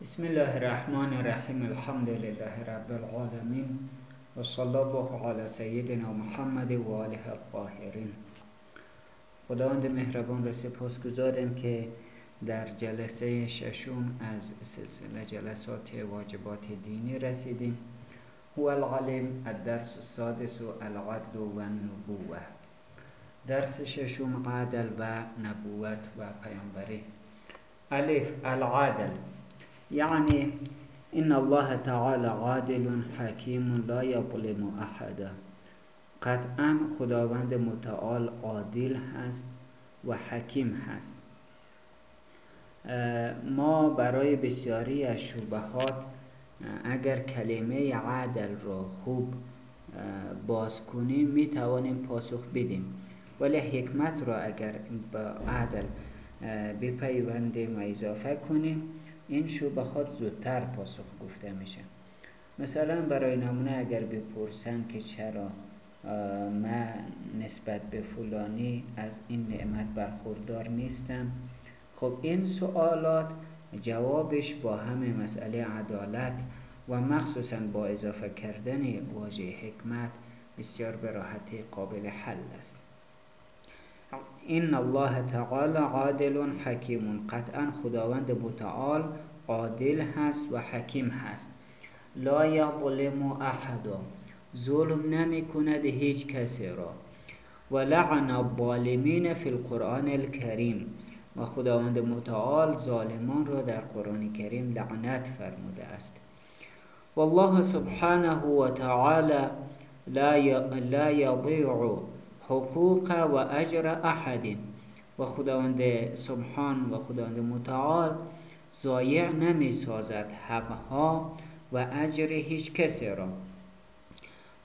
بسم الله الرحمن الرحیم الحمد لله رب العالمین و الله علی سیدنا محمد و آله الطاهرین خداوند مهربان را سپاس گذاریم که در جلسه ششم از سلسله جلسات واجبات دینی رسیدیم هو العلم الدرس السادس العدل و النبوه درس ششم عدل و نبوت و پیامبری الف العدل یعنی این الله تعالی عادل حکیم لا یظلم احدا قطعا خداوند متعال عادل هست و حکیم هست. ما برای بسیاری از شبهات اگر کلمه عدل را خوب باز کنیم می توانیم پاسخ بدیم. ولی حکمت را اگر با عدل بپیوندیم و اضافه کنیم این شبهات زودتر پاسخ گفته میشه. مثلا برای نمونه اگر بپرسن که چرا من نسبت به فلانی از این نعمت برخوردار نیستم. خب این سوالات جوابش با همه مسئله عدالت و مخصوصا با اضافه کردن واژه حکمت بسیار به راحتی قابل حل است. این الله تعالی عادل حکیم قطعا خداوند متعال عادل هست و حکیم هست. لا یظلم احدا ظلم نمی کند هیچ کسی را. و لعن الظالمین فی القرآن الکریم. و خداوند متعال ظالمان را در قرآن کریم لعنت فرموده است. والله سبحانه و تعالی لا یضیع حقوق و اجر احد و خداوند سبحان و خداوند متعال ضایع نمی سازد حقها و اجر هیچ کسی را.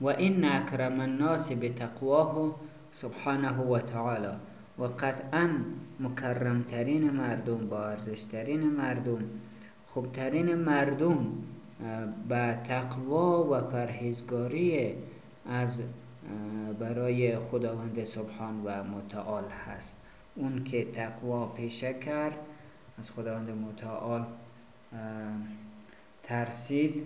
و این اکرم الناس به تقواه سبحانه و تعالی. و قطعا مکرمترین مردم با ارزشترین مردم خوبترین مردم به تقوا و پرهیزگاری از برای خداوند سبحان و متعال هست. اون که تقوا پیشه کرد از خداوند متعال ترسید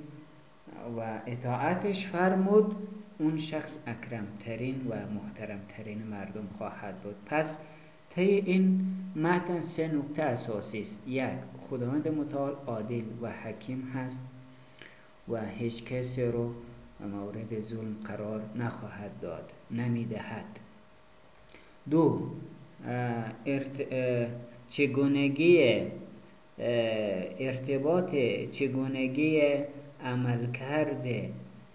و اطاعتش فرمود اون شخص اکرمترین و محترمترین مردم خواهد بود. پس طی این متن سه نکته اساسی است. یک خداوند متعال عادل و حکیم هست و هیچ کسی رو مورد ظلم قرار نخواهد داد نمی‌دهد. دو ارت... چگونگی ارتباط چگونگی عمل کرده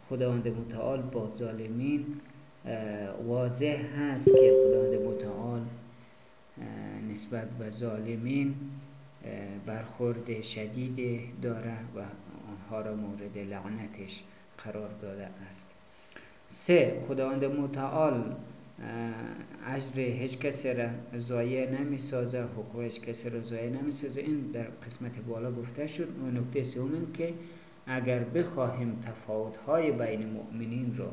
خداوند متعال با ظالمین واضح هست که خداوند متعال نسبت به ظالمین برخورد شدید داره و آنها را مورد لعنتش قرار داده است. سه خداوند متعال اجر هیچ کسی را ضایع نمی سازه حقوق هیچ کسی را ضایع نمی سازه این در قسمت بالا گفته شد. و نکته سوم که اگر بخواهیم تفاوت های بین مؤمنین را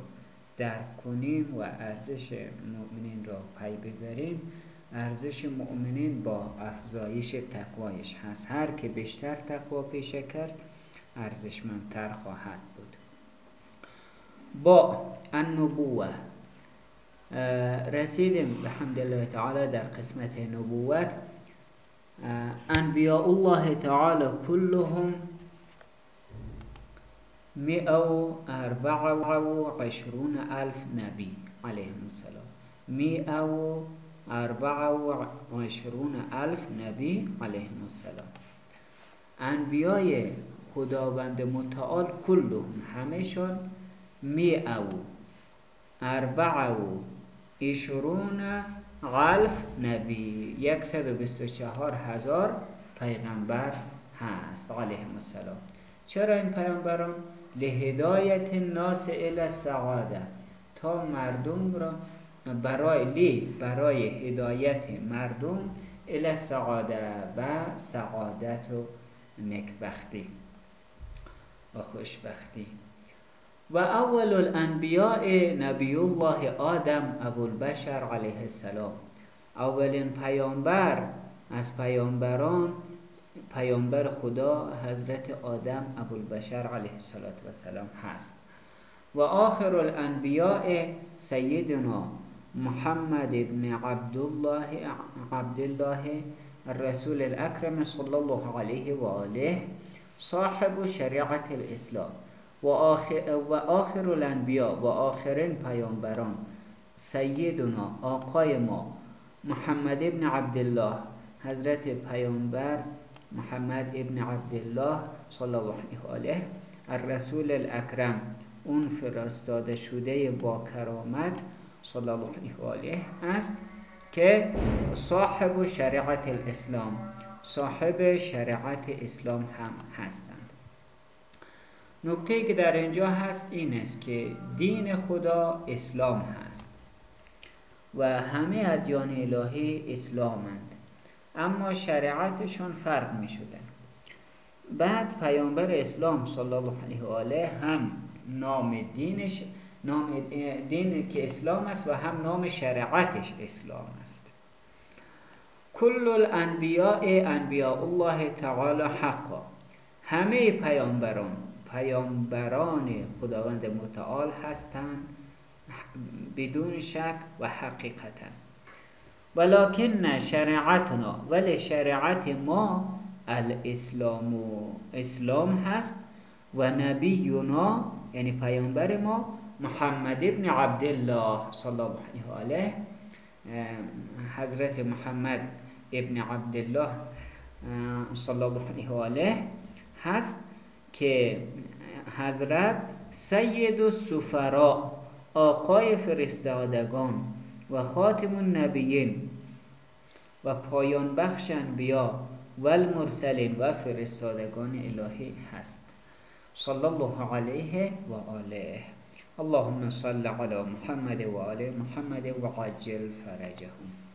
درک کنیم و ارزش مؤمنین را پی ببریم ارزش مؤمنین با افزایش تقوایش هست. هر که بیشتر تقوا پیشه کرد ارزشمندتر خواهد با النبوه رسیدیم به حمد تعالی در قسمت نبوت انبیاء الله تعالی كلهم مئة نبی علیهم السلام مئة عشرون الف نبی السلام انبیای خداوند متعال کلهم همشون مئة اربع و عشرون الف نبی. یکصد و بیست و چهار هزار پیغمبر هست. علیهم السلام. چرا این پیامبران؟ لهدایت الناس الى السعاده تا مردم را برای لی برای هدایت مردم الى السعاده و سعادت و نکبختی و خوشبختی. و اول الانبیاء نبی الله آدم ابو البشر علیه السلام. اولین پیامبر از پیامبران پیامبر خدا حضرت آدم ابوالبشر علیه السلام هست. و آخر الانبیاء سیدنا محمد ابن عبدالله عبدالله الرسول الاکرم صلی الله علیه و آله صاحب شریعت الاسلام. و آخر, و آخر الانبیاء و آخرین پیامبران سیدنا آقای ما محمد ابن عبدالله حضرت پیامبر محمد ابن عبدالله صلی الله علیه الرسول الاکرم اون فرستاده شده با کرامت صلی الله علیه آله است که صاحب شریعت الاسلام صاحب شریعت اسلام هم هستند. نکته که در اینجا هست این است که دین خدا اسلام هست و همه ادیان الهی اسلامند. اما شریعتشون فرق می شده بعد پیامبر اسلام صلی الله علیه و آله هم نام دینش نام دین که اسلام است و هم نام شریعتش اسلام است. کل الانبیاء انبیاء الله تعالی حقا. همه پیامبران پیامبران خداوند متعال هستند بدون شک و حقیقتا. ولکن شریعتنا ولی شریعت ما الاسلام و اسلام هست و نبینا یعنی پیامبر ما محمد ابن عبدالله صلی الله علیه و آله حضرت محمد ابن عبدالله صلی الله علیه و آله هست. که حضرت سید السفرا آقای فرستادگان و خاتم النبیین و پایان بخش انبیا و المرسلین و فرستادگان الهی هست. صلی الله علیه و آله. اللهم صل على محمد و آل محمد و عجل فرجهم.